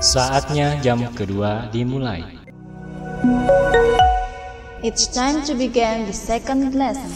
Saatnya jam kedua dimulai. It's time to begin the second lesson.